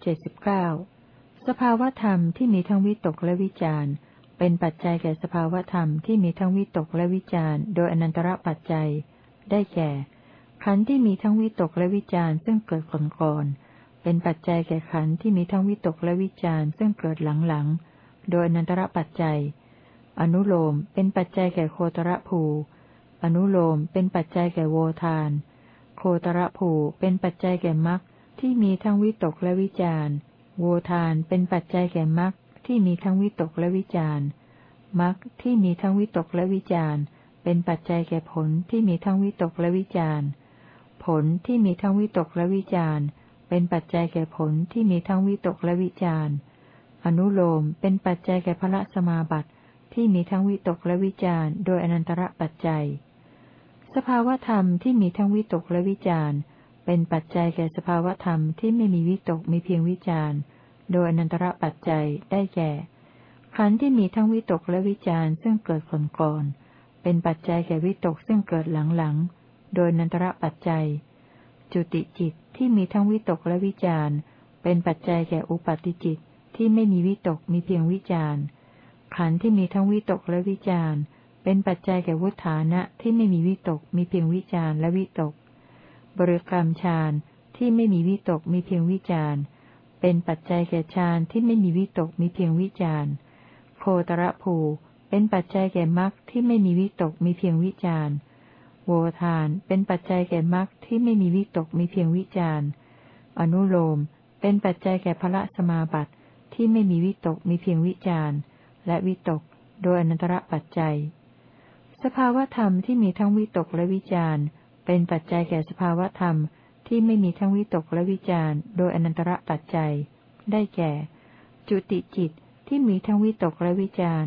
เจ็ดสิบเก้าสภาวธรรมที่มีทั้งวิตกและวิจารเป็นปัจจัยแก่สภาวธรรมที่มีทั้งวิตกและวิจารโดยอนันตระปัจจัย ได้แก่ ขันธ์ที่มีทั้งวิตกและวิจารซึ่งเกิดก่อนก่อนเป็นปัจจัยแก่ขันธ์ที่มีทั้งวิตกและวิจารซึ่งเกิดหลังๆโดยอนันตระปัจจัย อนุโลมเป็นปัจจัยแก่โคตรภู อนุโลมเป็นปัจจัยแก่โวทาน โคตรภูเป็นปัจจัยแก่มรรค ที่มีทั้งวิตกและวิจารโวทานเป็นปัจจัยแก่มรรคที่มีทั้งวิตกและวิจารมรรคที่มีทั้งวิตกและวิจารเป็นปัจจัยแก่ผลที่มีทั้งวิตกและวิจารผลที่มีทั้งวิตกและวิจารเป็นปัจจัยแก่ผลที่มีทั้งวิตกและวิจารอนุโลมเป็นปัจจัยแก่พระสมาบัติที่มีทั้งวิตกและวิจารโดยอนันตระปัจจัย สภาวธรรมที่มีทั้งวิตกและวิจาร เป็นปัจจัยแก่สภาวธรรมที่ไม่มีวิตกมีเพียงวิจารโดยอนันตระปัจจัยได้แก่ ขันธ์ที่มีทั้งวิตกและวิจารซึ่งเกิดก่อนก่อนเป็นปัจจัยแก่วิตกซึ่งเกิดหลังๆ โดยอนันตระปัจจัย จุติจิตที่มีทั้งวิตกและวิจารเป็นปัจจัยแก่อุปาติจิตที่ไม่มีวิตกมีเพียงวิจารขันธ์ที่มีทั้งวิตกและวิจารเป็นปัจจัยแก่วุฒานะที่ไม่มีวิตกมีเพียงวิจารและวิตก บริกรรมฌานที่ไม่มีวิตกมีเพียงวิจารเป็นปัจจัยแก่ฌานที่ไม่มีวิตกมีเพียงวิจารโคตรภู เป็นปัจจัยแก่มรรคที่ไม่มีวิตกมีเพียงวิจารโวทาน เป็นปัจจัยแก่มรรคที่ไม่มีวิตกมีเพียงวิจารอนุโลม เป็นปัจจัยแก่พระสมาบัติที่ไม่มีวิตกมีเพียงวิจารและวิตก โดยอนันตระปัจจัย สภาวธรรมที่มีทั้งวิตกและวิจาร เป็นปัจจัยแก่สภาวธรรมที่ไม่มีทั้งวิตกและวิจารโดยอนันตระปัจจัย ได้แก่ จุติจิตที่มีทั้งวิตกและวิจาร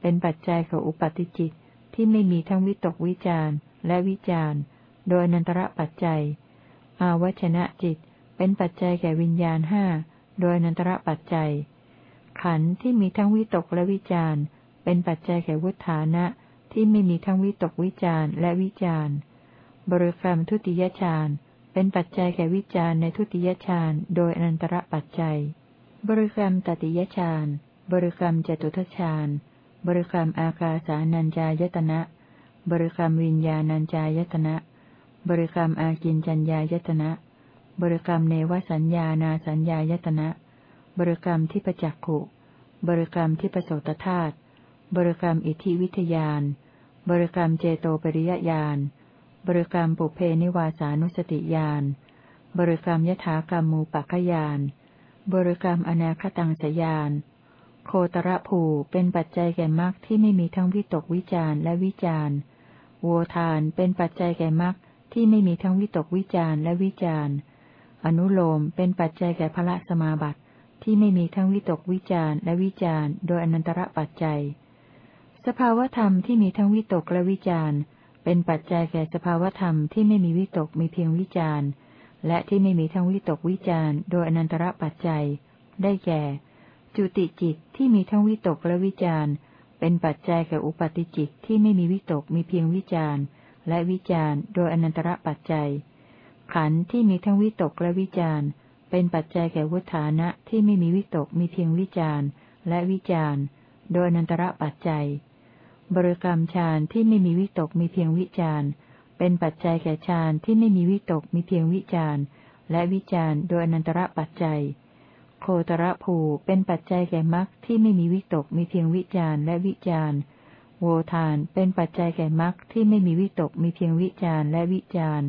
เป็นปัจจัยแก่อุปาติจิตที่ไม่มีทั้งวิตกวิจารและวิจารโดยอนันตระปัจจัย อาวัชนะจิตเป็นปัจจัยแก่วิญญาณห้าโดยอนันตระปัจจัย ขันธ์ที่มีทั้งวิตกและวิจารเป็นปัจจัยแก่วุฒานะที่ไม่มีทั้งวิตกวิจารและวิจาร บริกรรมทุติยฌานเป็นปัจจัยแก่วิจารในทุติยฌานโดยอนันตระปัจจัย บริกรรมตติยฌานบริกรรมจตุทฌานบริกรรมอากาสานัญจายตนะ บริกรรมวิญญาณัญจายตนะ บริกรรมอากินจัญญายตนะ บริกรรมเนวสัญญานาสัญญายตนะ บริกรรมที่ประจักขุ บริกรรมที่ประโสตธาตุ บริกรรมอิทธิวิทยาน บริกรรมเจโตปริยญาณ บริกรรมปุเพนิวาสานุสติญาณ บริกรรมยถากรรมมูปัคยาน บริกรรมอนาคตังสยาน โคตรภูเป็นปัจจัยแก่มรรคที่ไม่มีทั้งวิตกวิจารและวิจารโวทานเป็นปัจจัยแก่มรรคที่ไม่มีทั้งวิตกวิจารและวิจารอนุโลมเป็นปัจจัยแก่พระสมาบัติที่ไม่มีทั้งวิตกวิจารและวิจารโดยอนันตระปัจจัย สภาวธรรมที่มีทั้งวิตกและวิจาร เป็นปัจจัยแก่สภาวธรรมที่ไม่มีวิตกมีเพียงวิจารณ์ และที่ไม่มีทั้งวิตกวิจารณ์โดยอนันตระปัจจัย ได้แก่ จุติจิตที่มีทั้งวิตกและวิจารณ์ เป็นปัจจัยแก่อุปาติจิตที่ไม่มีวิตกมีเพียงวิจารณ์ และวิจารณ์ โดยอนันตระปัจจัย ขันธ์ที่มีทั้งวิตกและวิจารณ์ เป็นปัจจัยแก่วุฒานะที่ไม่มีวิตกมีเพียงวิจารณ์ และวิจารณ์ โดยอนันตระปัจจัย บริกรรมฌานที่ไม่มีวิตกมีเพียงวิจารเป็นปัจจัยแก่ฌานที่ไม่มีวิตกมีเพียงวิจารและวิจารโดยอนันตระปัจจัย โคตรภูเป็นปัจจัยแก่มรรคที่ไม่มีวิตกมีเพียงวิจารและวิจารโวทานเป็นปัจจัยแก่มรรคที่ไม่มีวิตกมีเพียงวิจารและวิจาร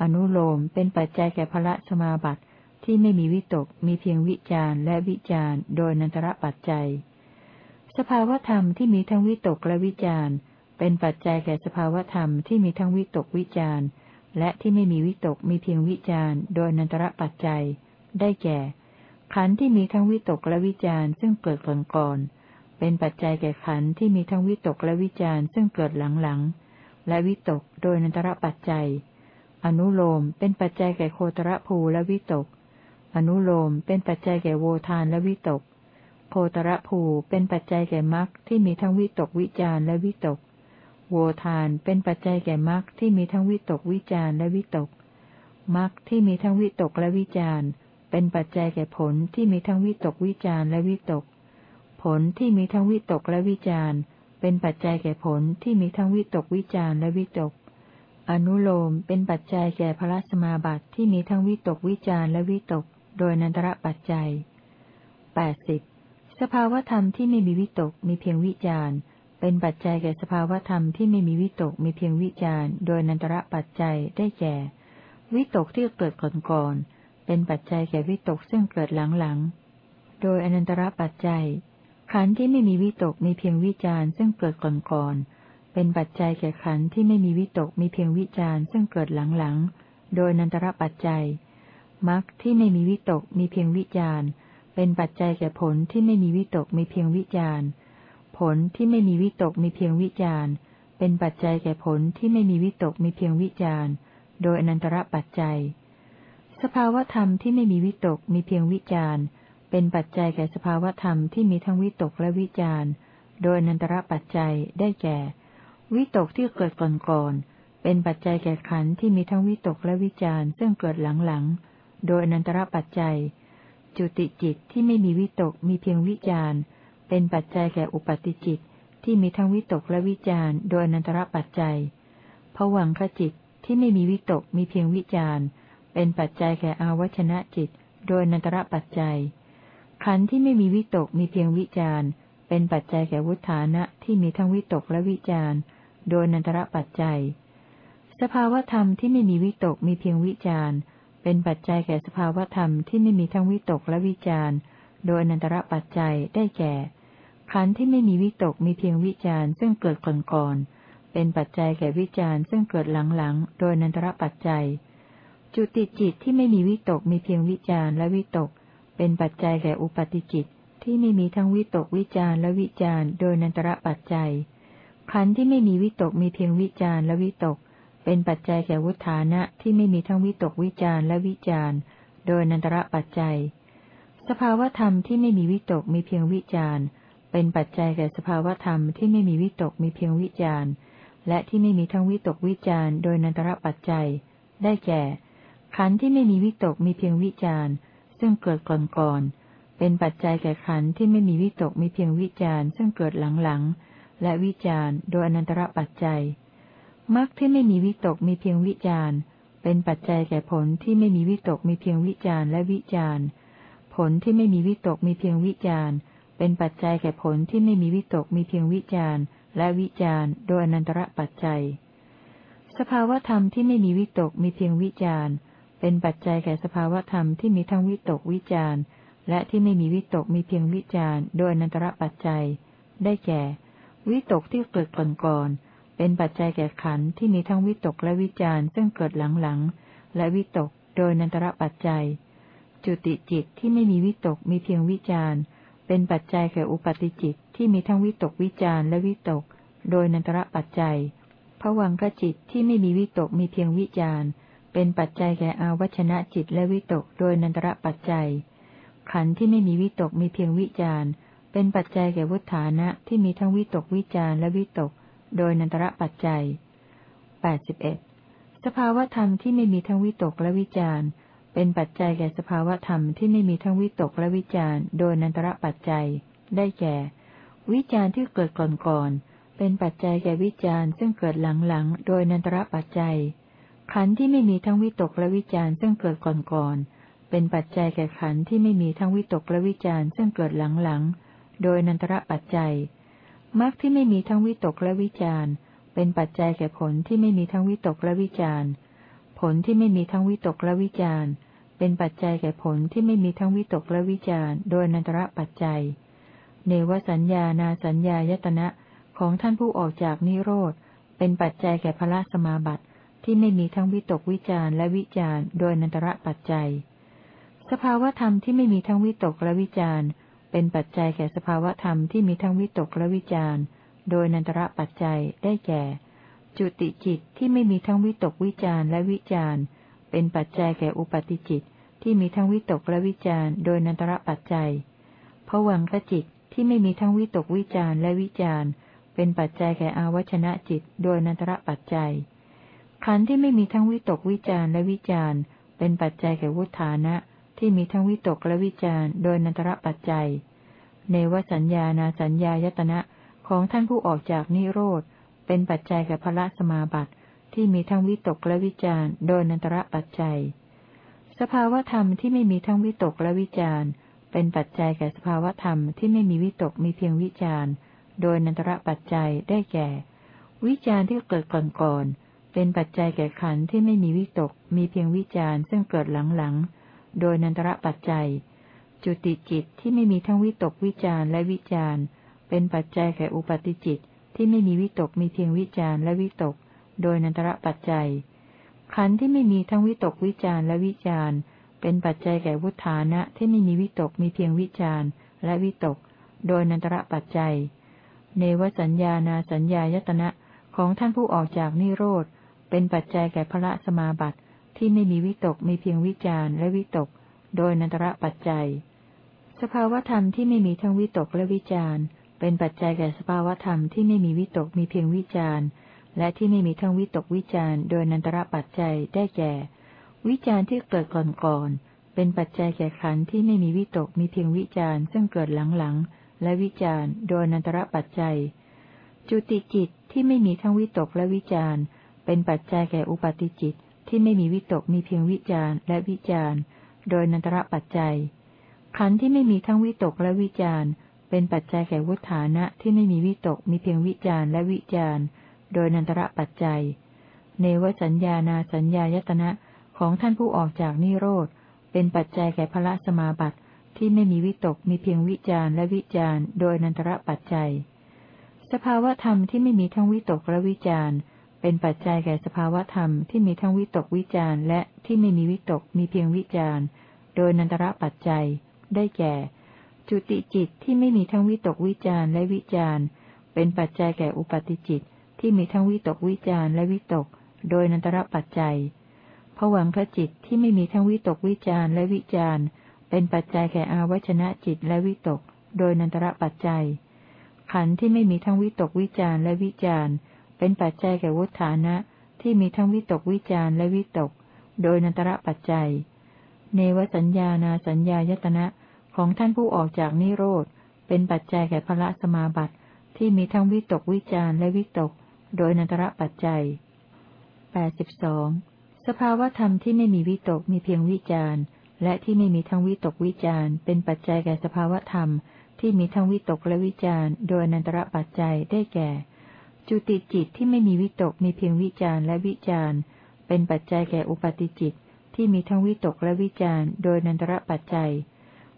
อนุโลมเป็นปัจจัยแก่พระสมาบัติที่ไม่มีวิตกมีเพียงวิจารและวิจารโดยนันตระปัจจัย สภาวธรรมที่มีทั้งวิตกและวิจารเป็นปัจจัยแก่สภาวธรรมที่มีทั้งวิตกวิจารและที่ไม่มีวิตกมีเพียงวิจารโดยนันตระปัจจัย ได้แก่ ขันธ์ที่มีทั้งวิตกและวิจารซึ่งเกิดก่อนก่อนเป็นปัจจัยแก่ขันธ์ที่มีทั้งวิตกและวิจารซึ่งเกิดหลังๆและวิตกโดยนันตระปัจจัย อนุโลมเป็นปัจจัยแก่โคตรภูและวิตก อนุโลมเป็นปัจจัยแก่โวทานและวิตก โพตรภูเป็นปัจจัยแก่มรรคที่มีทั้งวิตกวิจารและวิตก โวทานเป็นปัจจัยแก่มรรคที่มีทั้งวิตกวิจารและวิตกมรรคที่มีทั้งวิตกและวิจารเป็นปัจจัยแก่ผลที่มีทั้งวิตกวิจารและวิตก ผลที่มีทั้งวิตกและวิจารเป็นปัจจัยแก่ผลที่มีทั้งวิตกวิจารและวิตก อนุโลมเป็นปัจจัยแก่พระสมาบัติที่มีทั้งวิตกวิจารและวิตก โดยนันตระปัจจัยแปดสิบ สภาวธรรมที่ไม่มีวิตกมีเพียงวิจารเป็นปัจจัยแก่สภาวธรรมที่ไม่มีวิตกมีเพียงวิจารโดยนันตระปัจจัยได้แก่ วิตกที่เกิดก่อนก่อนเป็นปัจจัยแก่วิตกซึ่งเกิดหลังๆโดยอนันตระปัจจัย ขันธ์ที่ไม่มีวิตกมีเพียงวิจารซึ่งเกิดก่อนๆเป็นปัจจัยแก่ขันธ์ที่ไม่มีวิตกมีเพียงวิจารซึ่งเกิดหลังๆโดยอนันตระปัจจัยมรรคที่ไม่มีวิตกมีเพียงวิจาร เป็นปัจจัยแก่ผลที่ไม่มีวิตกมีเพียงวิจารผลที่ไม่มีวิตกมีเพียงวิจารเป็นปัจจัยแก่ผลที่ไม่มีวิตกมีเพียงวิจารโดยอนันตระปัจจัย สภาวธรรมที่ไม่มีวิตกมีเพียงวิจารเป็นปัจจัยแก่สภาวธรรมที่มีทั้งวิตกและวิจารโดยนันตระปัจจัยได้แก่ วิตกที่เกิดก่อนก่อนเป็นปัจจัยแก่ขันธ์ที่มีทั้งวิตกและวิจารซึ่งเกิดหลังๆ โดยนันตระปัจจัย จุติจิตที่ไม่มีวิตกมีเพียงวิจารเป็นปัจจัยแก่อุปาติจิตที่มีทั้งวิตกและวิจารโดยอนันตระปัจจัยผวังขจิตที่ไม่มีวิตกมีเพียงวิจารเป็นปัจจัยแก่อาวัชนะจิต โดยนันตระปัจจัย ขันธ์ที่ไม่มีวิตกมีเพียงวิจารเป็นปัจจัยแก่วุฒานะที่มีทั้งวิตกและวิจารโดยนันตระปัจจัย สภาวธรรมที่ไม่มีวิตกมีเพียงวิจาร เป็นปัจจัยแก่สภาวธรรมที่ไม่มีทั้งวิตกและวิจารโดยอนันตระปัจจัยได้แก่ ขันธ์ที่ไม่มีวิตกมีเพียงวิจารซึ่งเกิดก่อนๆเป็นปัจจัยแก่วิจารซึ่งเกิดหลังๆ โดยนันตระปัจจัย จุติจิตที่ไม่มีวิตกมีเพียงวิจารและวิตก เป็นปัจจัยแก่อุปติจิตที่ไม่มีทั้งวิตกวิจารและวิจารโดยนันตระปัจจัย ขันธ์ที่ไม่มีวิตกมีเพียงวิจารและวิตก เป็นปัจจัยแก่วุฒานะที่ไม่มีทั้งวิตกวิจารและวิจารโดยนันตระปัจจัย สภาวธรรมที่ไม่มีวิตกมีเพียงวิจารเป็นปัจจัยแก่สภาวธรรมที่ไม่มีวิตกมีเพียงวิจารและที่ไม่มีทั้งวิตกวิจารโดยนันตระปัจจัย ได้แก่ ขันธ์ที่ไม่มีวิตกมีเพียงวิจารซึ่งเกิดก่อนก่อนเป็นปัจจัยแก่ขันธ์ที่ไม่มีวิตกมีเพียงวิจารซึ่งเกิดหลังๆและวิจารโดยอนันตระปัจจัย มรรคที่ไม่มีวิตกมีเพียงวิจารณ์เป็นปัจจัยแก่ผลที่ไม่มีวิตกมีเพียงวิจารณ์และวิจารณ์ผลที่ไม่มีวิตกมีเพียงวิจารณ์เป็นปัจจัยแก่ผลที่ไม่มีวิตกมีเพียงวิจารณ์และวิจารณ์โดยอนันตระปัจจัย สภาวธรรมที่ไม่มีวิตกมีเพียงวิจารณ์เป็นปัจจัยแก่สภาวธรรมที่มีทั้งวิตกวิจารและที่ไม่มีวิตกมีเพียงวิจารโดยอนันตระปัจจัย ได้แก่ วิตกที่เกิดก่อนก่อน เป็นปัจจัยแก่ขันธ์ที่มีทั้งวิตกและวิจารซึ่งเกิดหลังๆ และวิตกโดยนันตระปัจจัย จุติจิตที่ไม่มีวิตกมีเพียงวิจารเป็นปัจจัยแก่อุปาติจิตที่มีทั้งวิตกวิจารและวิตก โดยนันตระปัจจัยผวังกจิตที่ไม่มีวิตกมีเพียงวิจารเป็นปัจจัยแก่อาวัชนะจิตและวิตก โดยนันตระปัจจัย ขันธ์ที่ไม่มีวิตกมีเพียงวิจารเป็นปัจจัยแก่วุฒานะที่มีทั้งวิตกวิจารและวิตก โดยนันตระปัจจัยแปดสิบเอ็ดสภาวธรรมที่ไม่มีทั้งวิตกและวิจารเป็นปัจจัยแก่สภาวธรรมที่ไม่มีทั้งวิตกและวิจารโดยนันตระปัจจัย ได้แก่ วิจารที่เกิดก่อนๆ เป็นปัจจัยแก่วิจารซึ่งเกิดหลังๆ โดยนันตระปัจจัย ขันธ์ที่ไม่มีทั้งวิตกและวิจารณ์ซึ่งเกิดก่อนๆ เป็นปัจจัยแก่ขันธ์ที่ไม่มีทั้งวิตกและวิจารณ์ซึ่งเกิดหลังๆ โดยนันตระปัจจัย มรรคที่ไม่มีทั้งวิตกและวิจารเป็นปัจจัยแก่ผลที่ไม่มีทั้งวิตกและวิจารผลที่ไม่มีทั้งวิตกและวิจารเป็นปัจจัยแก่ผลที่ไม่มีทั้งวิตกและวิจารโดยนันตระปัจจัย เนวสัญญานาสัญญายตนะของท่านผู้ออกจากนิโรธเป็นปัจจัยแก่พระสมาบัติที่ไม่มีทั้งวิตกวิจารและวิจารโดยนันตระปัจจัย สภาวธรรมที่ไม่มีทั้งวิตกและวิจาร เป็นปัจจัยแก่สภาวธรรมที่มีทั้งวิตกและวิจารโดยนันตระปัจจัยได้แก่ จุติจิตที่ไม่มีทั้งวิตกวิจารและวิจารเป็นปัจจัยแก่อุปติจิตที่มีทั้งวิตกและวิจารโดยนันตระปัจจัยผวังคจิตที่ไม่มีทั้งวิตกวิจารและวิจารเป็นปัจจัยแก่อาวัชนะจิต โดยนันตระปัจจัยขันธ์ที่ไม่มีทั้งวิตกวิจารและวิจารเป็นปัจจัยแก่วุฒานะ ที่มีทั้งวิตกและวิจารโดยนันตระปัจจัยในวสัญญานาสัญญายตนะของท่านผู้ออกจากนิโรธ เป็นปัจจัยแก่พระสมาบัติ ที่มีทั้งวิตกและวิจารโดยนันตระปัจจัย สภาวธรรมที่ไม่มีทั้งวิตกและวิจารเป็นปัจจัยแก่สภาวธรรมที่ไม่มีวิตกมีเพียงวิจารโดยนันตระปัจจัยได้แก่ วิจารที่เกิดก่อนก่อนเป็นปัจจัยแก่ขันธ์ที่ไม่มีวิตก มีเพียงวิจารซึ่งเกิดหลังๆ โดยนันตระปัจจัย จุติจิตที่ไม่มีทั้งวิตกวิจารและวิจารเป็นปัจจัยแก่อุปาติจิตที่ไม่มีวิตกมีเพียงวิจารและวิตก โดยนันตระปัจจัย ขันธ์ที่ไม่มีทั้งวิตกวิจารและวิจารเป็นปัจจัยแก่วุฒานะที่ไม่มีวิตกมีเพียงวิจารและวิตก โดยนันตระปัจจัย เนวสัญญานาสัญญายตนะของท่านผู้ออกจากนิโรธเป็นปัจจัยแก่พระสมาบัติ ที่ไม่มีวิตกมีเพียงวิจารและวิตก โดยนันตระปัจจัย สภาวธรรมที่ไม่มีทั้งวิตกและวิจารเป็นปัจจัยแก่สภาวธรรมที่ไม่มีวิตกมีเพียงวิจารและที่ไม่มีทั้งวิตกวิจารโดยนันตระปัจจัยได้แก่ วิจารที่เกิดก่อนก่อนเป็นปัจจัยแก่ขันธ์ที่ไม่มีวิตกมีเพียงวิจารซึ่งเกิดหลังๆและวิจารโดยนันตระปัจจัย จุติจิตที่ไม่มีทั้งวิตกและวิจารเป็นปัจจัยแก่อุปาติจิต ที่ไม่มีวิตกมีเพียงวิจารและวิจารโดยนันตระปัจจัย ขันธ์ที่ไม่มีทั้งวิตกและวิจารเป็นปัจจัยแก่วุฒานะที่ไม่มีวิตกมีเพียงวิจารและวิจารโดยนันตระปัจจัย เนวสัญญานาสัญญายตนะของท่านผู้ออกจากนิโรธเป็นปัจจัยแก่พระสมาบัติที่ไม่มีวิตกมีเพียงวิจารและวิจารโดยนันตระปัจจัย สภาวะธรรมที่ไม่มีทั้งวิตกและวิจาร เป็นปัจจัยแก่สภาวธรรมที่มีทั้งวิตกวิจารและที่ไม่มีวิตกมีเพียงวิจารโดยนันตระปัจจัย ได้แก่ จุติจิตที่ไม่มีทั้งวิตกวิจารและวิจารเป็นปัจจัยแก่อุปาติจิตที่มีทั้งวิตกวิจารและวิตก โดยนันตระปัจจัยผวังขจิตที่ไม่มีทั้งวิตกวิจารและวิจารเป็นปัจจัยแก่อาวชนะจิตและวิตก โดยนันตระปัจจัย ขันธ์ที่ไม่มีทั้งวิตกวิจารและวิจาร เป็นปัจจัยแก่วุฒานะที่มีทั้งวิตกวิจารและวิตก โดยนันตระปัจจัย เนวสัญญานาสัญญายตนะของท่านผู้ออกจากนิโรธ เป็นปัจจัยแก่พระสมาบัติที่มีทั้งวิตกวิจารและวิตก โดยนันตระปัจจัยแปดสิบสองสภาวธรรมที่ไม่มีวิตกมีเพียงวิจารและที่ไม่มีทั้งวิตกวิจารเป็นปัจจัยแก่สภาวธรรมที่มีทั้งวิตกและวิจารโดยนันตระปัจจัยได้แก่ จุติจิตที่ไม่มีวิตกมีเพียงวิจารและวิจารเป็นปัจจัยแก่อุปาติจิตที่มีทั้งวิตกและวิจารโดยนันตระปัจจัย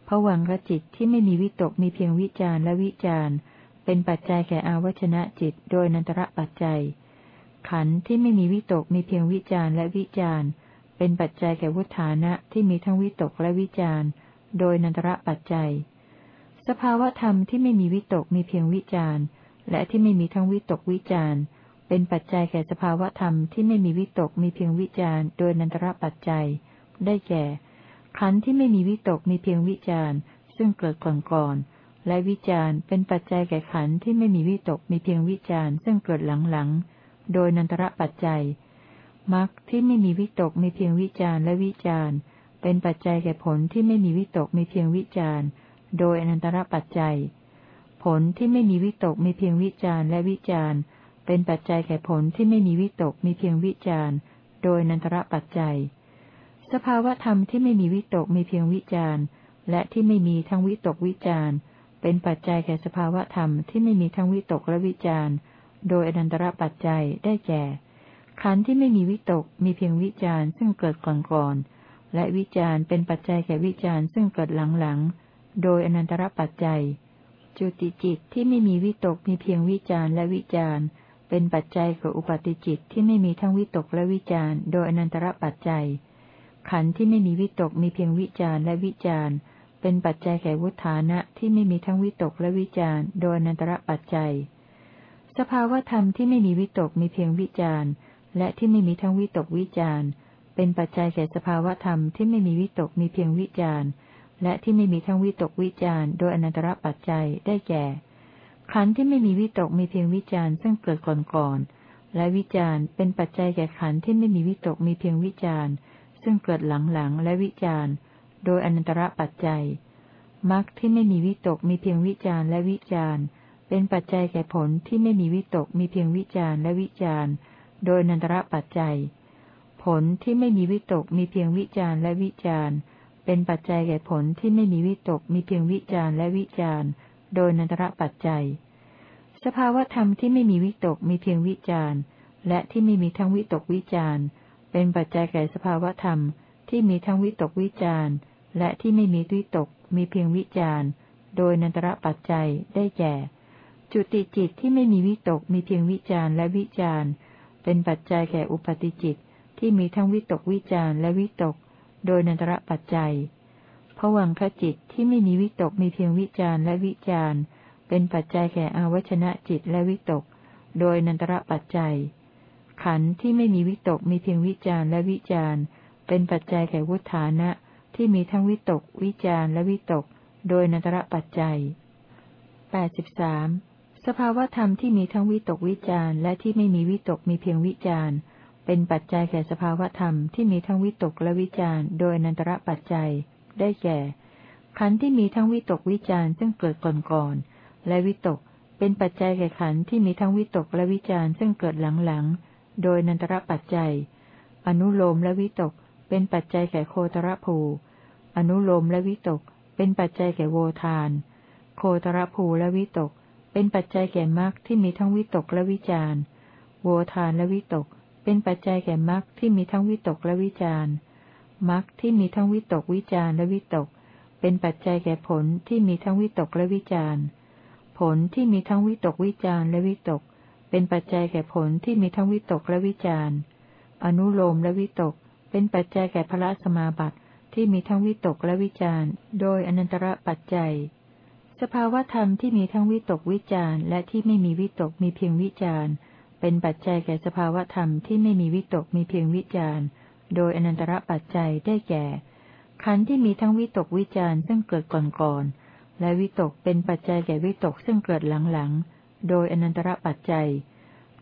ผวังกจิตที่ไม่มีวิตกมีเพียงวิจารและวิจารเป็นปัจจัยแก่อาวชนะจิตโดยนันตระปัจจัย ขันธ์ที่ไม่มีวิตกมีเพียงวิจารและวิจารเป็นปัจจัยแก่วุฒานะที่มีทั้งวิตกและวิจารโดยนันตระปัจจัย สภาวธรรมที่ไม่มีวิตกมีเพียงวิจาร และที่ไม่มีทั้งวิตกวิจารเป็นปัจจัยแก่สภาวธรรมที่ไม่มีวิตกมีเพียงวิจารโดยนันตระปัจจัย ได้แก่ ขันธ์ที่ไม่มีวิตกมีเพียงวิจารซึ่งเกิดก่อนก่อนและวิจารเป็นปัจจัยแก่ขันธ์ที่ไม่มีวิตกมีเพียงวิจารซึ่งเกิดหลังๆโดยนันตระปัจจัยมรรคที่ไม่มีวิตกมีเพียงวิจารและวิจารเป็นปัจจัยแก่ผลที่ไม่มีวิตกมีเพียงวิจารโดยอนันตระปัจจัย ผลที่ไม่มีวิตกมีเพียงวิจารและวิจารเป็นปัจจัยแก่ผลที่ไม่มีวิตกมีเพียงวิจารโดยนันตระปัจจัย สภาวธรรมที่ไม่มีวิตกมีเพียงวิจารและที่ไม่มีทั้งวิตกวิจารเป็นปัจจัยแก่สภาวธรรมที่ไม่มีทั้งวิตกและวิจารโดยอนันตระปัจจัยได้แก่ ขันธ์ที่ไม่มีวิตกมีเพียงวิจารซึ่งเกิดก่อนก่อนและวิจารเป็นปัจจัยแก่วิจารซึ่งเกิดหลังๆโดยอนันตระปัจจัย จุติจิตที่ไม่มีวิตกมีเพียงวิจารและวิจารเป็นปัจจัยกับอุปาติจิตที่ไม่มีทั้งวิตกและวิจารโดยอนันตระปัจจัย ขันธ์ที่ไม่มีวิตกมีเพียงวิจารและวิจารเป็นปัจจัยแก่วุฒานะที่ไม่มีทั้งวิตกและวิจารโดยอนันตระปัจจัย สภาวธรรมที่ไม่มีวิตกมีเพียงวิจารและที่ไม่มีทั้งวิตกวิจารเป็นปัจจัยแก่สภาวธรรมที่ไม่มีวิตกมีเพียงวิจาร และที่ไม่มีทั้งวิตกวิจารโดยอนันตระปัจจัยได้แก่ ขันธ์ที่ไม่มีวิตกมีเพียงวิจารซึ่งเกิดก่อนก่อนและวิจารเป็นปัจจัยแก่ขันธ์ที่ไม่มีวิตกมีเพียงวิจารซึ่งเกิดหลังๆและวิจารโดยอนันตระปัจจัยมรรคที่ไม่มีวิตกมีเพียงวิจารและวิจารเป็นปัจจัยแก่ผลที่ไม่มีวิตกมีเพียงวิจารและวิจารโดยอนันตระปัจจัย ผลที่ไม่มีวิตกมีเพียงวิจารและวิจาร เป็นปัจจัยแก่ผลที่ไม่มีวิตกมีเพียงวิจารและวิจารโดยนันตระปัจจัย สภาวธรรมที่ไม่มีวิตกมีเพียงวิจารและที่ไม่มีทั้งวิตกวิจารเป็นปัจจัยแก่สภาวธรรมที่มีทั้งวิตกวิจารและที่ไม่มีวิตกมีเพียงวิจารโดยนันตระปัจจัยได้แก่ จุติจิตที่ไม่มีวิตกมีเพียงวิจารและวิจารเป็นปัจจัยแก่อุปติจิตที่มีทั้งวิตกวิจารและวิตก โดยนันตระปัจจัยผวังขจิตที่ไม่มีวิตกมีเพียงวิจารและวิจารเป็นปัจจัยแก่อาวชนะจิตและวิตก โดยนันตระปัจจัย ขันธ์ที่ไม่มีวิตกมีเพียงวิจารและวิจารเป็นปัจจัยแก่วุฒานะที่มีทั้งวิตก วิจารและวิตก โดยนันตระปัจจัยแปดสิบสามสภาวธรรมที่มีทั้งวิตกวิจารและที่ไม่มีวิตกมีเพียงวิจาร เป็นปัจจัยแก่สภาวธรรมที่มีทั้งวิตกและวิจารโดยนันตระปัจจัย ได้แก่ ขันธ์ที่มีทั้งวิตกวิจารซึ่งเกิดก่อนก่อนและวิตก เป็นปัจจัยแก่ขันธ์ที่มีทั้งวิตกและวิจารซึ่งเกิดหลังๆโดยนันตระปัจจัย อนุโลมและวิตก เป็นปัจจัยแก่โคตรภู อนุโลมและวิตก เป็นปัจจัยแก่โวทาน โคตรภูและวิตก เป็นปัจจัยแก่มรรคที่มีทั้งวิตกและวิจารโวทานและวิตก เป็นปัจจัยแก่มรรคที่มีทั้งวิตกและวิจารมรรคที่มีทั้งวิตกวิจารและวิตก เป็นปัจจัยแก่ผลที่มีทั้งวิตกและวิจารผลที่มีทั้งวิตกวิจารและวิตก เป็นปัจจัยแก่ผลที่มีทั้งวิตกและวิจารอนุโลมและวิตก เป็นปัจจัยแก่พระสมาบัติที่มีทั้งวิตกและวิจารโดยอนันตระปัจจัย สภาวธรรมที่มีทั้งวิตกวิจารและที่ไม่มีวิตกมีเพียงวิจาร เป็นปัจจัยแก่สภาวธรรมที่ไม่มีวิตกมีเพียงวิจารโดยอนันตระปัจจัยได้แก่ ขันธ์ที่มีทั้งวิตกวิจารซึ่งเกิดก่อนๆและวิตกเป็นปัจจัยแก่วิตกซึ่งเกิดหลังๆโดยอนันตระปัจจัย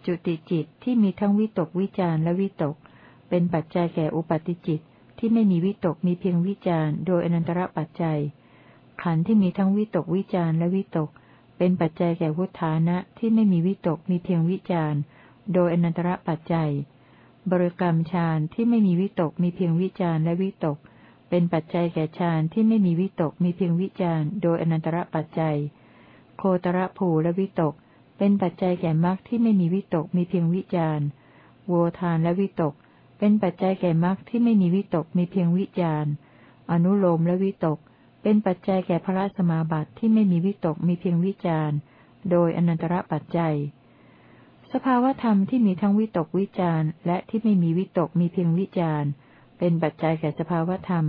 จุติจิตที่มีทั้งวิตกวิจารและวิตก เป็นปัจจัยแก่อุปติจิตที่ไม่มีวิตกมีเพียงวิจารโดยอนันตระปัจจัย ขันธ์ที่มีทั้งวิตกวิจารและวิตก เป็นปัจจัยแก่วุฒานะที่ไม่มีวิตกมีเพียงวิจารโดยอนันตระปัจจัย บริกรรมฌานที่ไม่มีวิตกมีเพียงวิจารและวิตก เป็นปัจจัยแก่ฌานที่ไม่มีวิตกมีเพียงวิจารโดยอนันตระปัจจัย โคตรภูและวิตก เป็นปัจจัยแก่มรรคที่ไม่มีวิตกมีเพียงวิจารโวทานและวิตก เป็นปัจจัยแก่มรรคที่ไม่มีวิตกมีเพียงวิจารอนุโลมและวิตกเเป็นปัจจัยแก่พระสมาบัติที่ไม่มีวิตกมีเพียงวิจารโดยอนันตระปัจจัย สภาวธรรมที่มีทั้งวิตกวิจารและที่ไม่มีวิตกมีเพียงวิจารเป็นปัจจัยแก่สภาวธรรม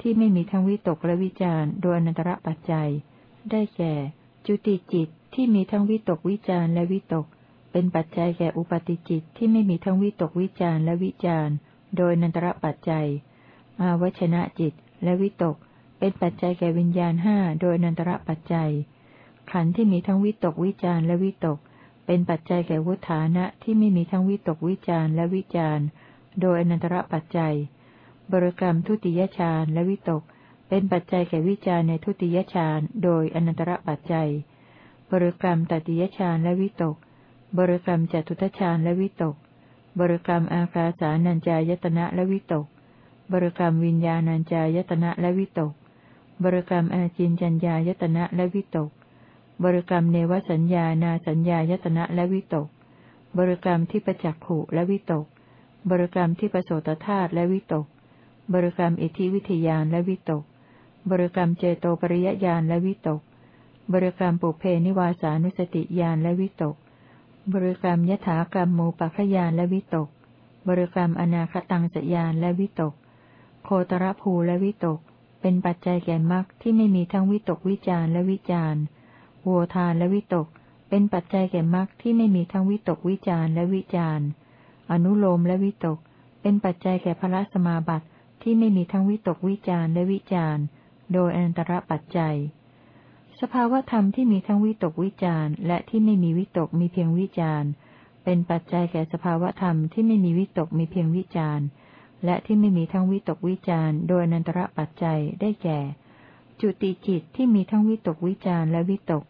ที่ไม่มีทั้งวิตกและวิจารโดยอนันตระปัจจัย ได้แก่ จุติจิตที่มีทั้งวิตกวิจารและวิตก เป็นปัจจัยแก่อุปาติจิตที่ไม่มีทั้งวิตกวิจารและวิจารโดยอนันตระปัจจัย อาวชนะจิตและวิตก เป็นปัจจัยแก่วิญญาณห้าโดยนันตระปัจจัย ขันธ์ที่มีทั้งวิตกวิจารและวิตก เป็นปัจจัยแก่วุฒานะที่ไม่มีทั้งวิตกวิจารและวิจารโดยอนันตระปัจจัย บริกรรมทุติยฌานและวิตก เป็นปัจจัยแก่วิจารในทุติยฌานโดยอนันตระปัจจัย บริกรรมตติยฌานและวิตก บริกรรมจตุทฌานและวิตก บริกรรมอากาสานัญจายตนะและวิตก บริกรรมวิญญาณัญจายตนะและวิตก บริกรรมอาจินจัญญายตนะและวิตก บริกรรมเนวสัญญานาสัญญายตนะและวิตก บริกรรมที่ประจักขุและวิตก บริกรรมที่ประโสตธาตุและวิตก บริกรรมอิทธิวิทยานและวิตก บริกรรมเจโตปริยญาณและวิตก บริกรรมปุเพนิวาสานุสติญาณและวิตก บริกรรมยถากรรมมูปัคยานและวิตก บริกรรมอนาคตังสยานและวิตก โคตรภูและวิตก เป็นปัจจัยแก่มรรคที่ไม่มีทั้งวิตกวิจารและวิจารโวทานและวิตก เป็นปัจจัยแก่มรรคที่ไม่มีทั้งวิตกวิจารและวิจารอนุโลมและวิตก เป็นปัจจัยแก่พระสมาบัติที่ไม่มีทั้งวิตกวิจารและวิจารโดยอนันตระปัจจัย สภาวธรรมที่มีทั้งวิตกวิจารและที่ไม่มีวิตกมีเพียงวิจารเเป็นปัจจัยแก่สภาวธรรมที่ไม่มีวิตกมีเพียงวิจารณ์ และที่ไม่มีทั้งวิตกวิจารณ์โดยอนันตระปัจจัยได้แก่ จุติจิตที่มีทั้งวิตกวิจารณ์และวิตก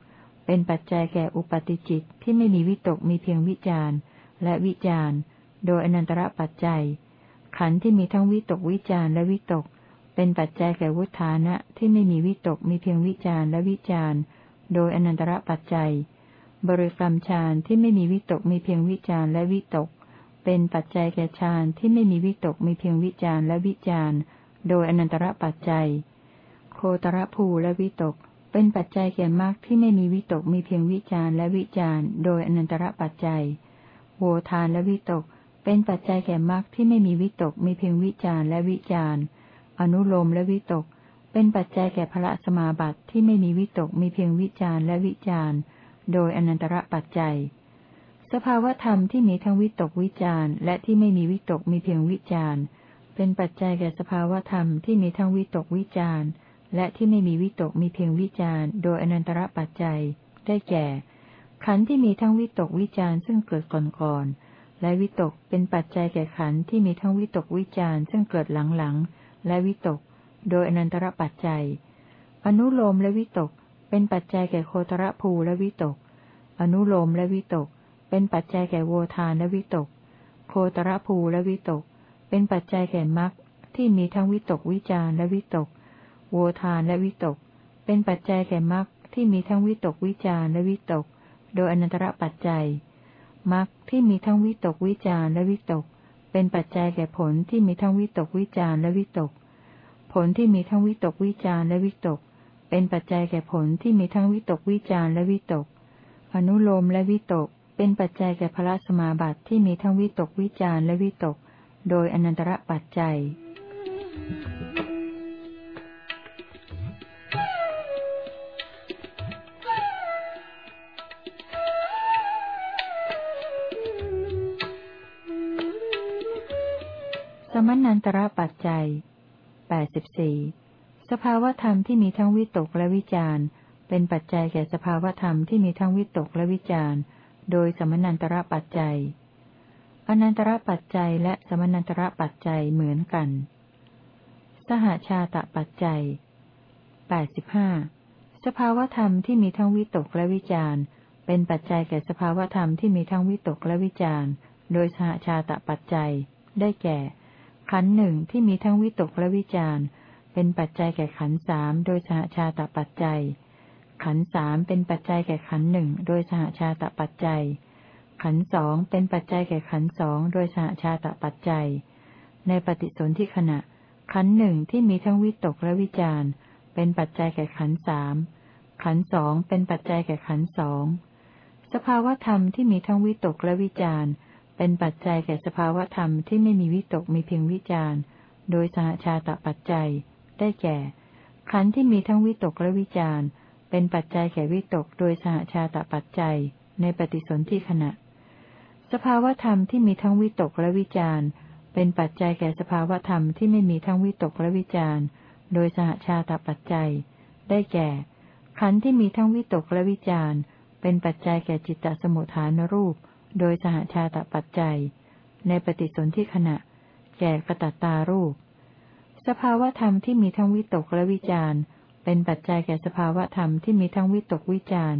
เป็นปัจจัยแก่อุปติจิตที่ไม่มีวิตกมีเพียงวิจารณ์และวิจารณ์โดยอนันตระปัจจัย ขันธ์ที่มีทั้งวิตกวิจารณ์และวิตก เป็นปัจจัยแก่วุฒานะที่ไม่มีวิตกมีเพียงวิจารณ์และวิจารณ์โดยอนันตระปัจจัย บริกรรมฌานที่ไม่มีวิตกมีเพียงวิจารและวิตก เป็นปัจจัยแก่ฌานที่ไม่มีวิตกมีเพียงวิจารและวิจารโดยอนันตระปัจจัย โคตรภูและวิตก เป็นปัจจัยแก่มรรคที่ไม่มีวิตกมีเพียงวิจารและวิจารโดยอนันตระปัจจัย โวทานและวิตก เป็นปัจจัยแก่มรรคที่ไม่มีวิตกมีเพียงวิจารและวิจารอนุโลมและวิตก เป็นปัจจัยแก่พระสมาบัติที่ไม่มีวิตกมีเพียงวิจารและวิจารโดยอนันตระปัจจัย สภาวธรรมที่มีทั้งวิตกวิจารและที่ไม่มีวิตกมีเพียงวิจารเป็นปัจจัยแก่สภาวธรรมที่มีทั้งวิตกวิจารและที่ไม่มีวิตกมีเพียงวิจารโดยอนันตระปัจจัย ได้แก่ ขันธ์ที่มีทั้งวิตกวิจารซึ่งเกิดก่อนก่อนและวิตกเป็นปัจจัยแก่ขันธ์ที่มีทั้งวิตกวิจารซึ่งเกิดหลังๆและวิตก โดยอนันตระปัจจัย อนุโลมและวิตก เป็นปัจจัยแก่โคตรภูและวิตก อนุโลมและวิตก เป็นปัจจัยแก่โวทานและวิตก โคตรภูและวิตก เป็นปัจจัยแก่มรรคที่มีทั้งวิตกวิจารและวิตก โวทานและวิตก เป็นปัจจัยแก่มรรคที่มีทั้งวิตกวิจารและวิตก โดยอนันตระปัจจัยมรรคที่มีทั้งวิตกวิจารและวิตก เป็นปัจจัยแก่ผลที่มีทั้งวิตกวิจารและวิตก ผลที่มีทั้งวิตกวิจารและวิตก เป็นปัจจัยแก่ผลที่มีทั้งวิตกวิจารและวิตก อนุโลมและวิตก เป็นปัจจัยแก่พระสมาบัติที่มีทั้งวิตกวิจารและวิตก โดยอนันตระปัจจัยสมนันตระปัจจัยแปดสิบสี่สภาวธรรมที่มีทั้งวิตกและวิจารเป็นปัจจัยแก่สภาวธรรมที่มีทั้งวิตกและวิจาร โดยสมนันตระปัจจัย อนันตระปัจจัยและสมนันตระปัจจัยเหมือนกัน สหชาตปัจจัยแปดสิบห้าสภาวธรรมที่มีทั้งวิตกและวิจารเป็นปัจจัยแก่สภาวธรรมที่มีทั้งวิตกและวิจารโดยสหชาตปัจจัย ได้แก่ ขันหนึ่งที่มีทั้งวิตกและวิจารเป็นปัจจัยแก่ขันสามโดยสหชาตปัจจัย ขันสามเป็นปัจจัยแก่ขันหนึ่งโดยสหชาตปัจจัย ขันสองเป็นปัจจัยแก่ขันสองโดยสหชาตปัจจัย ในปฏิสนธิขณะ ขันหนึ่งที่มีทั้งวิตกและวิจารเป็นปัจจัยแก่ขันสามขันสองเป็นปัจจัยแก่ขันสองสภาวธรรมที่มีทั้งวิตกและวิจารเป็นปัจจัยแก่สภาวธรรมที่ไม่มีวิตกมีเพียงวิจารโดยสหชาตปัจจัย ได้แก่ขันธ์ที่มีทั้งวิตกและวิจาร เป็นปัจจัยแก่วิตกโดยสหชาตปัจจัย ในปฏิสนธิขณะ สภาวธรรมที่มีทั้งวิตกและวิจารเป็นปัจจัยแก่สภาวธรรมที่ไม่มีทั้งวิตกและวิจารโดยสหชาตปัจจัย ได้แก่ ขันธ์ที่มีทั้งวิตกและวิจารเป็นปัจจัยแก่จิตตสมุทฐานรูป โดยสหชาตปัจจัย ในปฏิสนธิขณะ แก่กระตัตตารูป สภาวธรรมที่มีทั้งวิตกและวิจาร เป็นปัจจัยแก่สภาวะธรรมที่มีทั้งวิตกวิจาร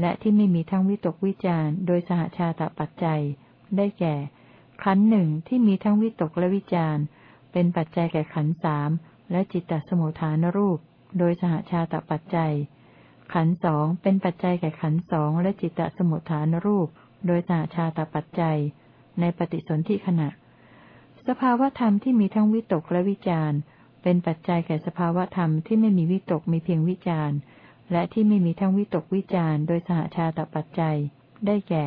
และที่ไม่มีทั้งวิตกวิจารโดยสหชาตปัจจัย ได้แก่ ขันหนึ่งที่มีทั้งวิตกและวิจารเป็นปัจจัยแก่ขันสามและจิตตสมุทฐานรูป โดยสหชาตปัจจัย ขันสองเป็นปัจจัยแก่ขันสองและจิตตสมุทฐานรูป โดยสหชาตปัจจัย ในปฏิสนธิขณะ สภาวธรรมที่มีทั้งวิตกและวิจาร เป็นปัจจัยแก่สภาวธรรมที่ไม่มีวิตกมีเพียงวิจารและที่ไม่มีทั้งวิตกวิจารโดยสหชาตปัจจัย ได้แก่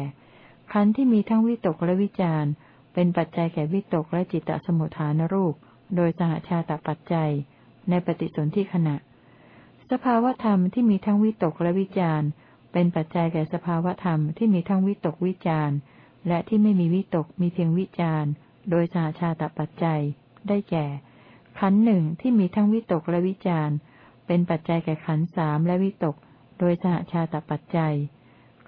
ขันธ์ที่มีทั้งวิตกและวิจารเป็นปัจจัยแก่วิตกและจิตตสมุทฐานรูป โดยสหชาตปัจจัย ในปฏิสนธิขณะ สภาวธรรมที่มีทั้งวิตกและวิจารเป็นปัจจัยแก่สภาวธรรมที่มีทั้งวิตกวิจารและที่ไม่มีวิตกมีเพียงวิจารโดยสหชาตปัจจัย ได้แก่ ขันหนึ่งที่มีทั้งวิตกและวิจารเป็นปัจจัยแก่ขันสามและวิตก โดยสหชาตปัจจัย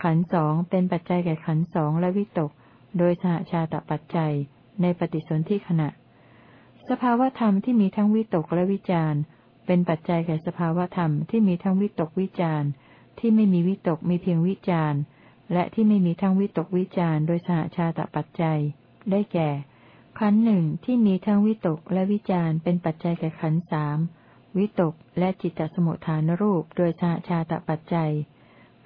ขันสองเป็นปัจจัยแก่ขันสองและวิตก โดยสหชาตปัจจัย ในปฏิสนธิขณะ สภาวธรรมที่มีทั้งวิตกและวิจารเป็นปัจจัยแก่สภาวธรรมที่มีทั้งวิตกวิจารที่ไม่มีวิตกมีเพียงวิจารและที่ไม่มีทั้งวิตกวิจารโดยสหชาตปัจจัย ได้แก่ ขันหนึ่งที่มีทั้งวิตกและวิจารเป็นปัจจัยแก่ขันสามวิตกและจิตตสมุทฐานรูปโดยสหชาตปัจจัย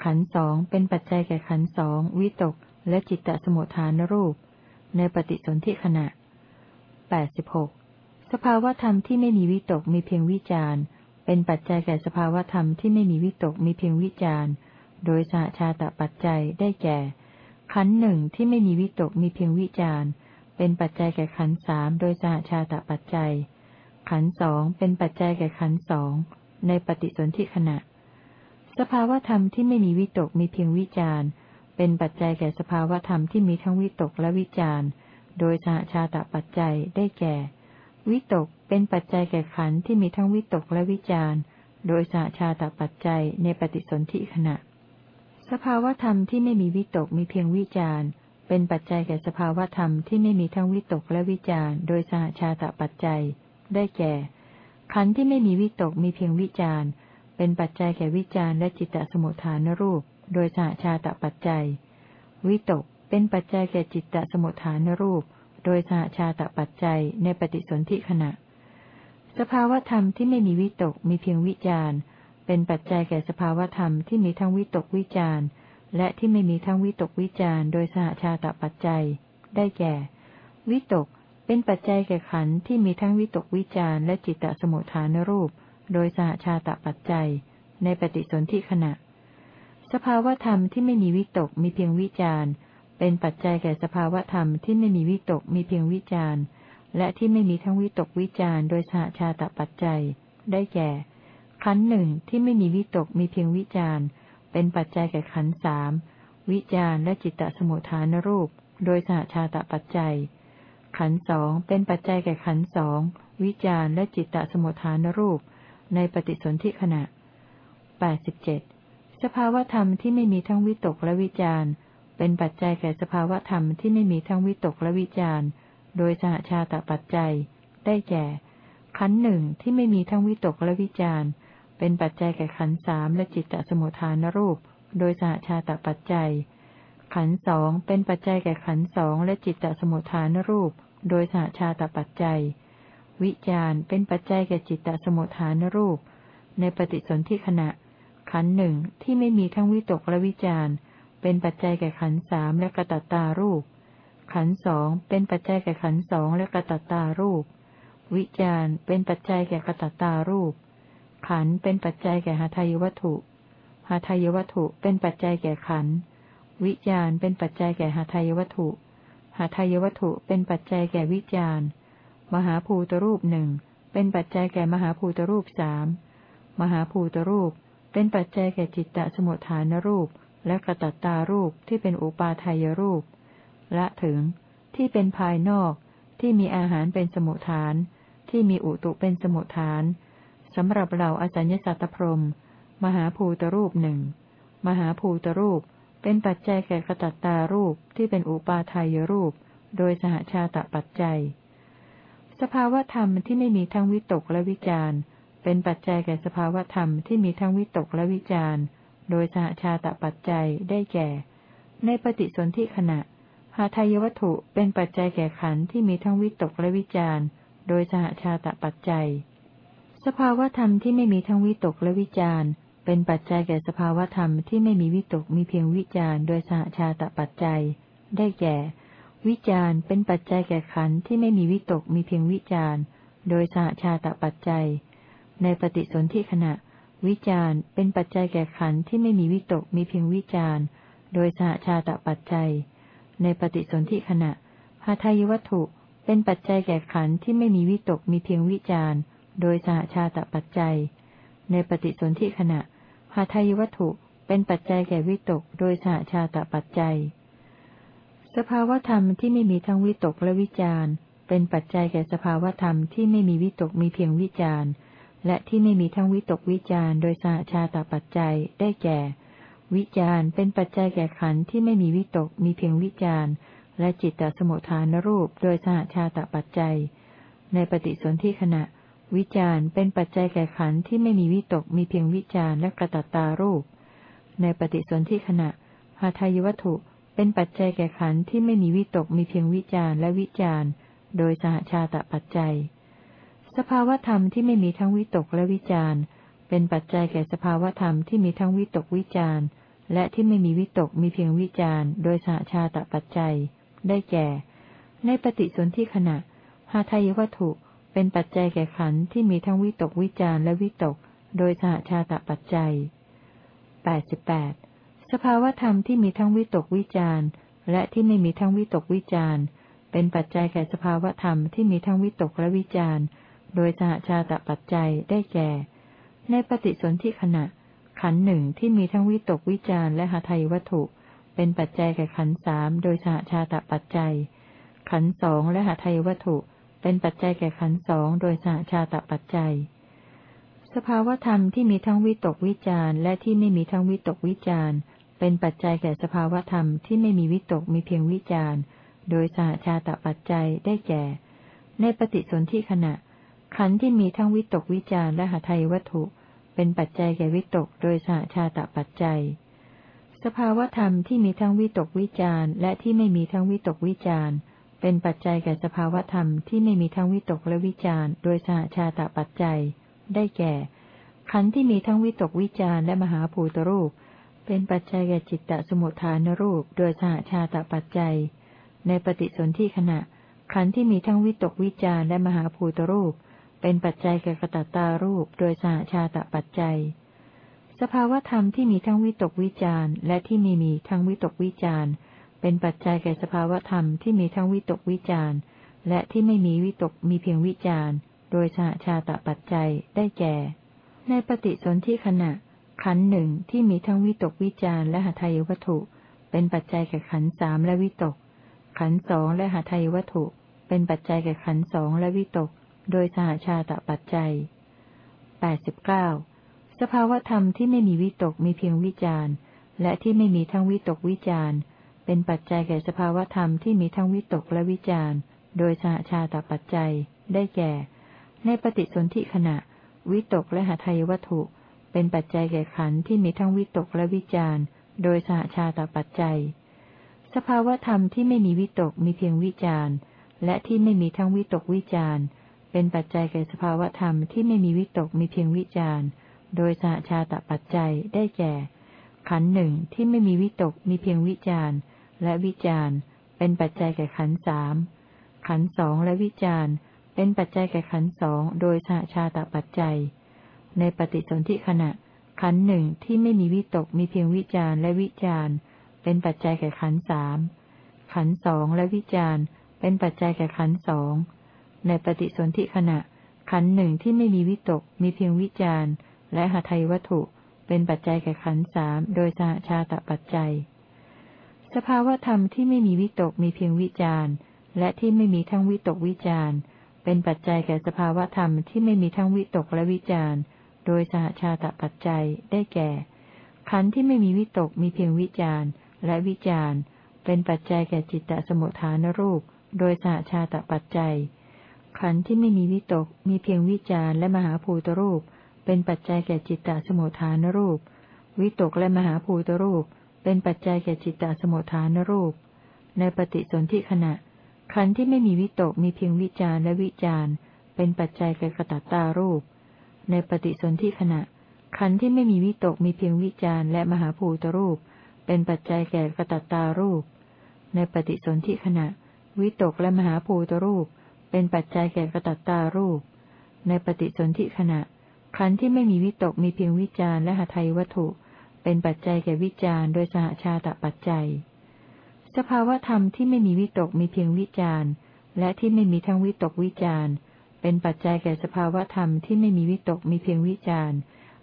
ขันสองเป็นปัจจัยแก่ขันสองวิตกและจิตตสมุทฐานรูป ในปฏิสนธิขณะแปดสิบหกสภาวธรรมที่ไม่มีวิตกมีเพียงวิจารเป็นปัจจัยแก่สภาวธรรมที่ไม่มีวิตกมีเพียงวิจารโดยสหชาตปัจจัยได้แก่ ขันหนึ่งที่ไม่มีวิตกมีเพียงวิจาร เป็นปัจจัยแก่ขันสามโดยสหชาตปัจจัย ขันสองเป็นปัจจัยแก่ขันสองในปฏิสนธิขณะ สภาวธรรมที่ไม่มีวิตกมีเพียงวิจารเป็นปัจจัยแก่สภาวธรรมที่มีทั้งวิตกและวิจารโดยสหชาตปัจจัยได้แก่ วิตกเป็นปัจจัยแก่ขันที่มีทั้งวิตกและวิจารโดยสหชาตปัจจัยในปฏิสนธิขณะ สภาวธรรมที่ไม่มีวิตกมีเพียงวิจาร เป็นปัจจัยแก่สภาวธรรมที่ไม่มีทั้งวิตกและวิจารโดยสหชาตปัจจัย ได้แก่ ขันธ์ที่ไม่มีวิตกมีเพียงวิจารเป็นปัจจัยแก่วิจารและจิตตสมุทฐานรูป โดยสหชาตปัจจัย วิตกเป็นปัจจัยแก่จิตตสมุทฐานรูป โดยสหชาตปัจจัยในปฏิสนธิขณะ สภาวธรรมที่ไม่มีวิตกมีเพียงวิจารเป็นปัจจัยแก่สภาวธรรมที่มีทั้งวิตกวิจาร และที่ไม่มีทั้งวิตกวิจารโดยสหชาตปัจจัย ได้แก่ วิตกเป็นปัจจัยแก่ขันที่มีทั้งวิตกวิจารและจิตตสมุทฐานรูป โดยสหชาตปัจจัย ในปฏิสนธิขณะ สภาวธรรมที่ไม่มีวิตกมีเพียงวิจารเป็นปัจจัยแก่สภาวธรรมที่ไม่มีวิตกมีเพียงวิจารและที่ไม่มีทั้งวิตกวิจารโดยสหชาตปัจจัย ได้แก่ ขันหนึ่งที่ไม่มีวิตกมีเพียงวิจาร เป็นปัจจัยแก่ขันสามวิจารและจิตตสมุทฐานรูป โดยสหชาตปัจจัย ขันสองเป็นปัจจัยแก่ขันสองวิจารและจิตตสมุทฐานรูป ในปฏิสนธิขณะแปดสิบเจ็ดสภาวธรรมที่ไม่มีทั้งวิตกและวิจารเป็นปัจจัยแก่สภาวธรรมที่ไม่มีทั้งวิตกและวิจารโดยสหชาตปัจจัย ได้แก่ขันหนึ่งที่ไม่มีทั้งวิตกและวิจาร เป็นปัจจัยแก่ขันสามและจิตตสมุทฐานรูป โดยสหชาตปัจจัย ขันสองเป็นปัจจัยแก่ขันสองและจิตตสมุทฐานรูป โดยสหชาตปัจจัย วิจารเป็นปัจจัยแก่จิตตสมุทฐานรูป ในปฏิสนธิขณะ ขันหนึ่งที่ไม่มีทั้งวิตกและวิจารเป็นปัจจัยแก่ขันสามและกระตัตารูป ขันสองเป็นปัจจัยแก่ขันสองและกระตัตารูป วิจารเป็นปัจจัยแก่กระตัตารูป ขันเป็นปัจจัยแก่หาทายวัตถุหาทายวัตถุเป็นปัจจัยแก่ขัน วิจารเป็นปัจจัยแก่หาทายวัตถุหาทายวัตถุเป็นปัจจัยแก่วิจารมหาภูตรูปหนึ่งเป็นปัจจัยแก่มหาภูตรูปสามมหาภูตรูปเป็นปัจจัยแก่จิตตสมุทฐานรูป และกระตัตตารูปที่เป็นอุปาทายรูป ละถึงที่เป็นภายนอกที่มีอาหารเป็นสมุทฐาน ที่มีอุตุเป็นสมุทฐาน สำหรับเราอสัญญสัตตพรม มหาภูตรูปหนึ่ง มหาภูตรูป เป็นปัจจัยแก่กตัตตารูปที่เป็นอุปาทายรูป โดยสหชาตปัจจัย สภาวธรรมที่ไม่มีทั้งวิตกและวิจารเป็นปัจจัยแก่สภาวธรรมที่มีทั้งวิตกและวิจารโดยสหชาตปัจจัยได้แก่ ในปฏิสนธิขณะหาทายวัตถุเป็นปัจจัยแก่ขันธ์ที่มีทั้งวิตกและวิจารโดยสหชาตปัจจัย สภาวธรรมที่ไม่มีทั้งวิตกและวิจารเป็นปัจจัยแก่สภาวธรรมที่ไม่มีวิตกมีเพียงวิจารโดยสหชาตปัจจัย ได้แก่ วิจารเป็นปัจจัยแก่ขันธ์ที่ไม่มีวิตกมีเพียงวิจารโดยสหชาตปัจจัย ในปฏิสนธิขณะ วิจารเป็นปัจจัยแก่ขันธ์ที่ไม่มีวิตกมีเพียงวิจารโดยสหชาตปัจจัย ในปฏิสนธิขณะหาทายวัตถุเป็นปัจจัยแก่ขันธ์ที่ไม่มีวิตกมีเพียงวิจาร โดยสหชาตปัจจัย ในปฏิสนธิขณะหาทายวัตถุเป็นปัจจัยแก่วิตก โดยสหชาตปัจจัย สภาวธรรมที่ไม่มีทั้งวิตกและวิจารเป็นปัจจัยแก่สภาวธรรมที่ไม่มีวิตกมีเพียงวิจารและที่ไม่มีทั้งวิตกวิจารโดยสหชาตปัจจัยได้แก่ วิจารเป็นปัจจัยแก่ขันธ์ที่ไม่มีวิตกมีเพียงวิจารและจิตตสมุทฐานรูปโดยสหชาตปัจจัย ในปฏิสนธิขณะ วิจารเป็นปัจจัยแก่ขันธ์ที่ไม่มีวิตกมีเพียงวิจารและกระตัตารูป ในปฏิสนธิขณะหาทายวัตถุเป็นปัจจัยแก่ขันธ์ที่ไม่มีวิตกมีเพียงวิจารและวิจารโดยสหชาตปัจจัย สภาวธรรมที่ไม่มีทั้งวิตกและวิจารเป็นปัจจัยแก่สภาวธรรมที่มีทั้งวิตกวิจารและที่ไม่มีวิตกมีเพียงวิจารโดยสหชาตปัจจัย ได้แก่ ในปฏิสนธิขณะหาทายวัตถุ เป็นปัจจัยแก่ขันธ์ที่มีทั้งวิตกวิจารและวิตก โดยสหชาตปัจจัย 88 สภาวธรรมที่มีทั้งวิตกวิจารและที่ไม่มีทั้งวิตกวิจารเป็นปัจจัยแก่สภาวธรรมที่มีทั้งวิตกและวิจารโดยสหชาตปัจจัยได้แก่ ในปฏิสนธิขณะ ขันหนึ่งที่มีทั้งวิตกวิจารและหาไทยวัตถุ เป็นปัจจัยแก่ขันสามโดยสหชาตปัจจัย ขันสองและหาไทยวัตถุเเป็นปัจจัยแก่ขันสองโดยสหชาตปัจจัย สภาวธรรมที่มีทั้งวิตกวิจารและที่ไม่มีทั้งวิตกวิจารเป็นปัจจัยแก่สภาวธรรมที่ไม่มีวิตกมีเพียงวิจารโดยสหชาตปัจจัยได้แก่ ในปฏิสนธิขณะ ขันธ์ที่มีทั้งวิตกวิจารและหาไทยวัตถุ เป็นปัจจัยแก่วิตกโดยสหชาตปัจจัย สภาวธรรมที่มีทั้งวิตกวิจารและที่ไม่มีทั้งวิตกวิจาร เป็นปัจจัยแก่สภาวธรรมที่ไม่มีทั้งวิตกและวิจารโดยสหชาตปัจจัย ได้แก่ ขันธ์ที่มีทั้งวิตกวิจารและมหาภูตรูป เป็นปัจจัยแก่จิตตสมุทฐานรูป โดยสหชาตปัจจัย ในปฏิสนธิขณะ ขันธ์ที่มีทั้งวิตกวิจารและมหาภูตรูป เป็นปัจจัยแก่กตัตารูป โดยสหชาตปัจจัย สภาวธรรมที่มีทั้งวิตกวิจารและที่ไม่มีทั้งวิตกวิจาร เป็นปัจจัยแก่สภาวธรรมที่มีทั้งวิตกวิจารและที่ไม่มีวิตกมีเพียงวิจารโดยสหชาตปัจจัยได้แก่ ในปฏิสนธิขณะ ขันหนึ่งที่มีทั้งวิตกวิจารและหาทายวัตถุ เป็นปัจจัยแก่ขันสามและวิตก ขันสองและหาไทยวัตถุ เป็นปัจจัยแก่ขันสองและวิตก โดยสหชาตปัจจัยแปดสิบเก้าสภาวธรรมที่ไม่มีวิตกมีเพียงวิจารและที่ไม่มีทั้งวิตกวิจาร เป็นปัจจัยแก่สภาวธรรมที่มีทั้งวิตกและวิจารโดยสหชาตปัจจัย ได้แก่ ในปฏิสนธิขณะ วิตกและหาไทยวัตถุ เป็นปัจจัยแก่ขันธ์ที่มีทั้งวิตกและวิจารโดยสหชาตปัจจัย สภาวธรรมที่ไม่มีวิตกมีเพียงวิจารและที่ไม่มีทั้งวิตกวิจารเป็นปัจจัยแก่สภาวธรรมที่ไม่มีวิตกมีเพียงวิจารโดยสหชาตปัจจัย ได้แก่ ขันธ์หนึ่งที่ไม่มีวิตกมีเพียงวิจาร และวิจารเป็นปัจจัยแก่ขันสามขันสองและวิจารเป็นปัจจัยแก่ขันสองโดยสหชาตปัจจัย ในปฏิสนธิขณะ ขันหนึ่งที่ไม่มีวิตกมีเพียงวิจารและวิจารเป็นปัจจัยแก่ขันสามขันสองและวิจารเป็นปัจจัยแก่ขันสองในปฏิสนธิขณะ ขันหนึ่งที่ไม่มีวิตกมีเพียงวิจารและหาไทยวัตถุ เป็นปัจจัยแก่ขันสามโดยสหชาตปัจจัย สภาวธรรมที่ไม่มีวิตกมีเพียงวิจารและที่ไม่มีทั้งวิตกวิจารเป็นปัจจัยแก่สภาวธรรมที่ไม่มีทั้งวิตกและวิจารโดยสหชาตปัจจัยได้แก่ ขันธ์ที่ไม่มีวิตกมีเพียงวิจารและวิจารเป็นปัจจัยแก่จิตตสมุทฐานรูป โดยสหชาตปัจจัย ขันธ์ที่ไม่มีวิตกมีเพียงวิจารและมหาภูตรูป เป็นปัจจัยแก่จิตตสมุทฐานรูป วิตกและมหาภูตรูป เป็นปัจจัยแก่จิตตสมุทฐานรูป ในปฏิสนธิขณะ ขันธ์ที่ไม่มีวิตกมีเพียงวิจารและวิจารเป็นปัจจัยแก่กตัตตารูป ในปฏิสนธิขณะ ขันธ์ที่ไม่มีวิตกมีเพียงวิจารและมหาภูตรูป เป็นปัจจัยแก่กตัตตารูป ในปฏิสนธิขณะ วิตกและมหาภูตรูป เป็นปัจจัยแก่กตัตตารูป ในปฏิสนธิขณะ ขันธ์ที่ไม่มีวิตกมีเพียงวิจารและหทัยวัตถุ เป็นปัจจัยแก่วิจารโดยสหชาตปัจจัย สภาวธรรมที่ไม่มีวิตกมีเพียงวิจารและที่ไม่มีทั้งวิตกวิจารเป็นปัจจัยแก่สภาวธรรมที่ไม่มีวิตกมีเพียงวิจาร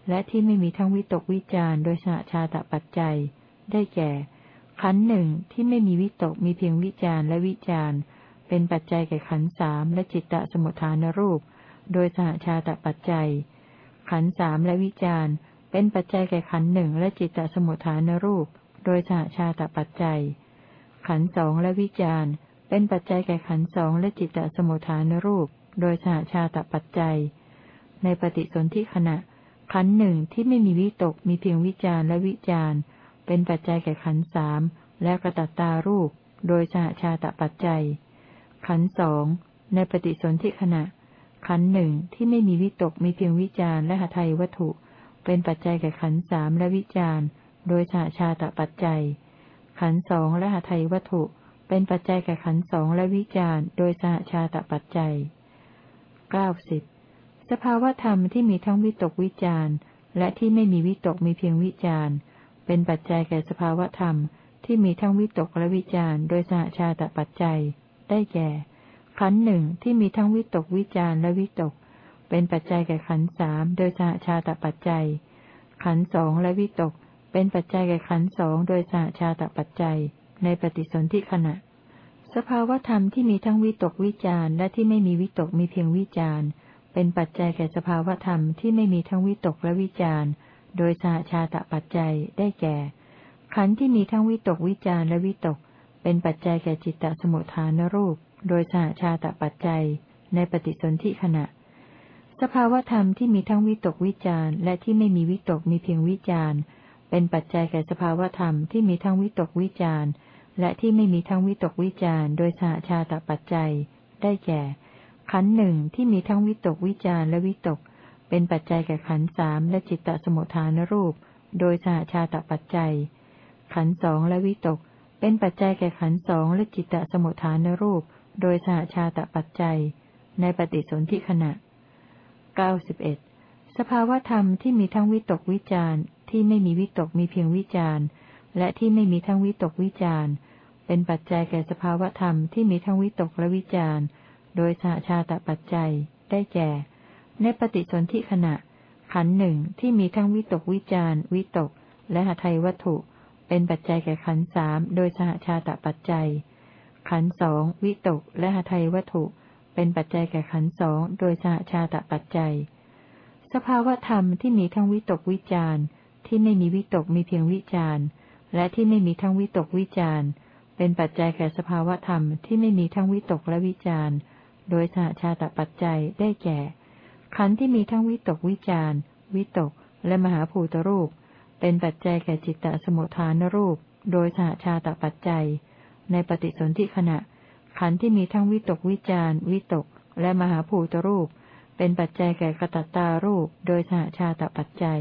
และที่ไม่มีทั้งวิตกวิจารโดยสหชาตปัจจัย ได้แก่ ขันหนึ่งที่ไม่มีวิตกมีเพียงวิจารและวิจารเป็นปัจจัยแก่ขันสามและจิตตสมุทฐานรูป โดยสหชาตปัจจัย ขันสามและวิจาร เป็นปัจจัยแก่ขันหนึ่งและจิตตสมุทฐานรูป โดยสหชาตปัจจัย ขันสองและวิจารเป็นปัจจัยแก่ขันสองและจิตตสมุทฐานรูป โดยสหชาตปัจจัย ในปฏิสนธิขณะ ขันหนึ่งที่ไม่มีวิตกมีเพียงวิจารและวิจารเป็นปัจจัยแก่ขันสามและกระตัตตารูป โดยสหชาตปัจจัย ขันสองในปฏิสนธิขณะ ขันหนึ่งที่ไม่มีวิตกมีเพียงวิจารและหทัยวัตถุ เป็นปัจจัยแก่ขันสามและวิจารโดยสหชาตปัจจัย ขันสองและหทัยวัตถุ เป็นปัจจัยแก่ขันสองและวิจารโดยสหชาตปัจจัยเก้าสิบสภาวธรรมที่มีทั้งวิตกวิจารและที่ไม่มีวิตกมีเพียงวิจารเป็นปัจจัยแก่สภาวธรรมที่มีทั้งวิตกและวิจารโดยสหชาตปัจจัย ได้แก่ขันหนึ่งที่มีทั้งวิตกวิจารและวิตก เป็นปัจจัยแก่ขันสามโดยสหชาตปัจจัย ขันสองและวิตก เป็นปัจจัยแก่ขันสองโดยสหชาตปัจจัย ในปฏิสนธิขณะ สภาวธรรมที่มีทั้งวิตกวิจารและที่ไม่มีวิตกมีเพียงวิจารเป็นปัจจัยแก่สภาวธรรมที่ไม่มีทั้งวิตกและวิจารโดยสหชาตปัจจัยได้แก่ ขันธ์ที่มีทั้งวิตกวิจารและวิตก เป็นปัจจัยแก่จิตตสมุทฐานรูป โดยสหชาตปัจจัย ในปฏิสนธิขณะ สภาวธรรมที่มีทั้งวิตกวิจารและที่ไม่มีวิตกมีเพียงวิจารเป็นปัจจัยแก่สภาวธรรมที่มีทั้งวิตกวิจารและที่ไม่มีทั้งวิตกวิจารโดยสหชาตปัจจัย ได้แก่ ขันหนึ่งที่มีทั้งวิตกวิจารและวิตก เป็นปัจจัยแก่ขันสามและจิตตสมุทฐานรูป โดยสหชาตปัจจัย ขันสองและวิตก เป็นปัจจัยแก่ขันสองและจิตตสมุทฐานรูป โดยสหชาตปัจจัย ในปฏิสนธิขณะ เก้าสิบเอ็ดสภาวธรรมที่มีทั้งวิตกวิจารที่ไม่มีวิตกมีเพียงวิจารและที่ไม่มีทั้งวิตกวิจารเป็นปัจจัยแก่สภาวธรรมที่มีทั้งวิตกและวิจารโดยสหชาตปัจจัย ได้แก่ ในปฏิสนธิขณะ ขันหนึ่งที่มีทั้งวิตกวิจารวิตก และหทัยวัตถุ เป็นปัจจัยแก่ขันสามโดยสหชาตปัจจัย ขันสองวิตกและหทัยวัตถุ เป็นปัจจัยแก่ขันสองโดยสหชาตปัจจัย สภาวธรรมที่มีทั้งวิตกวิจารที่ไม่มีวิตกมีเพียงวิจารและที่ไม่มีทั้งวิตกวิจารเป็นปัจจัยแก่สภาวธรรมที่ไม่มีทั้งวิตกและวิจารโดยสหชาตปัจจัยได้แก่ ขันธ์ที่มีทั้งวิตกวิจารวิตกและมหาภูตรูป เป็นปัจจัยแก่จิตตสมุทฐานรูป โดยสหชาตปัจจัย ในปฏิสนธิขณะ ขันธ์ที่มีทั้งวิตกวิจารวิตก และมหาภูตรูป เป็นปัจจัยแก่กตัตตารูป โดยสหชาตปัจจัย